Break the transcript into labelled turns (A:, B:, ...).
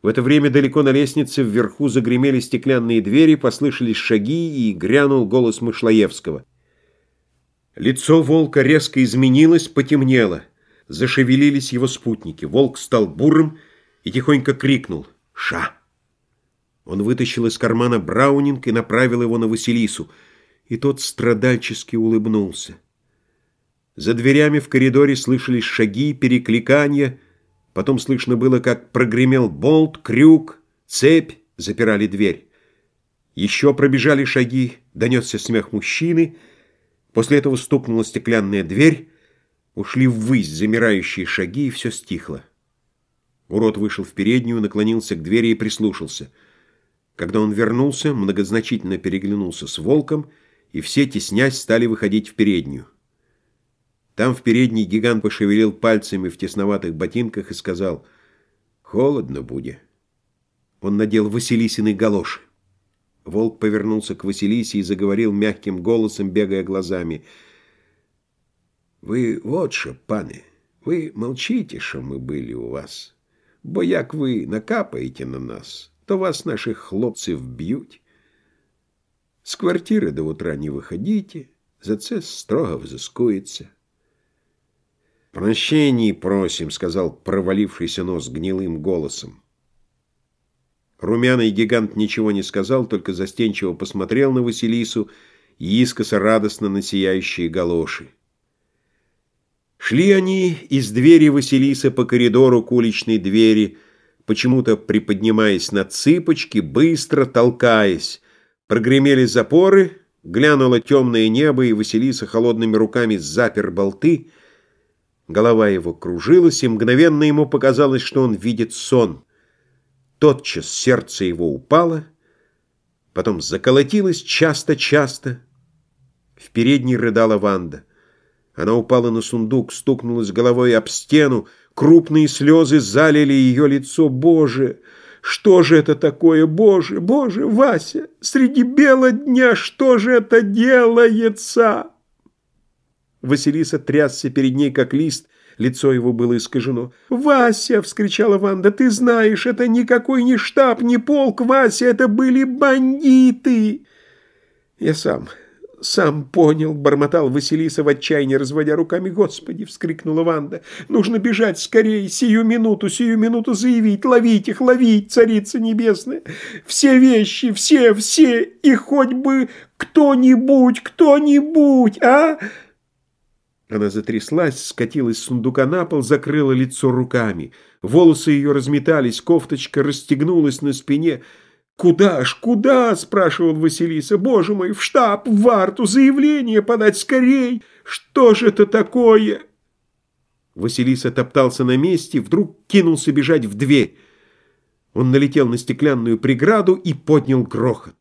A: В это время далеко на лестнице вверху загремели стеклянные двери, послышались шаги и грянул голос Мышлоевского. Лицо волка резко изменилось, потемнело. Зашевелились его спутники. Волк стал бурым и тихонько крикнул «Ша!». Он вытащил из кармана браунинг и направил его на Василису, и тот страдальчески улыбнулся. За дверями в коридоре слышались шаги, перекликания — Потом слышно было, как прогремел болт, крюк, цепь, запирали дверь. Еще пробежали шаги, донесся смех мужчины. После этого стукнула стеклянная дверь, ушли ввысь замирающие шаги, и все стихло. Урод вышел в переднюю, наклонился к двери и прислушался. Когда он вернулся, многозначительно переглянулся с волком, и все, теснясь, стали выходить в переднюю. Там в передней гигант пошевелил пальцами в тесноватых ботинках и сказал «Холодно будет». Он надел Василисины галоши. Волк повернулся к Василисе и заговорил мягким голосом, бегая глазами. «Вы вот що, пане, вы молчите, что мы были у вас. Бо як ви накапаєте на нас, то вас наших хлопців б'ють. З квартири до утра не виходите, за це строго взыскується». «Прощений просим», — сказал провалившийся нос гнилым голосом. Румяный гигант ничего не сказал, только застенчиво посмотрел на Василису и искоса радостно на сияющие галоши. Шли они из двери Василиса по коридору к уличной двери, почему-то приподнимаясь на цыпочки, быстро толкаясь. Прогремели запоры, глянуло темное небо, и Василиса холодными руками запер болты — Голова его кружилась, и мгновенно ему показалось, что он видит сон. Тотчас сердце его упало, потом заколотилось часто-часто. В передней рыдала Ванда. Она упала на сундук, стукнулась головой об стену, крупные слезы залили ее лицо. «Боже, что же это такое? Боже, Боже, Вася, среди бела дня что же это делается?» Василиса трясся перед ней, как лист, лицо его было искажено. «Вася!» — вскричала Ванда. «Ты знаешь, это никакой не штаб, не полк, Вася, это были бандиты!» «Я сам, сам понял», — бормотал Василиса в отчаянии, разводя руками. «Господи!» — вскрикнула Ванда. «Нужно бежать скорее, сию минуту, сию минуту заявить, ловить их, ловить, царица небесная! Все вещи, все, все, и хоть бы кто-нибудь, кто-нибудь, а...» Она затряслась, скатилась с сундука на пол, закрыла лицо руками. Волосы ее разметались, кофточка расстегнулась на спине. «Куда ж, куда?» – спрашивал Василиса. «Боже мой, в штаб, в варту, заявление подать скорей! Что же это такое?» Василиса топтался на месте, вдруг кинулся бежать в дверь. Он налетел на стеклянную преграду и поднял грохот.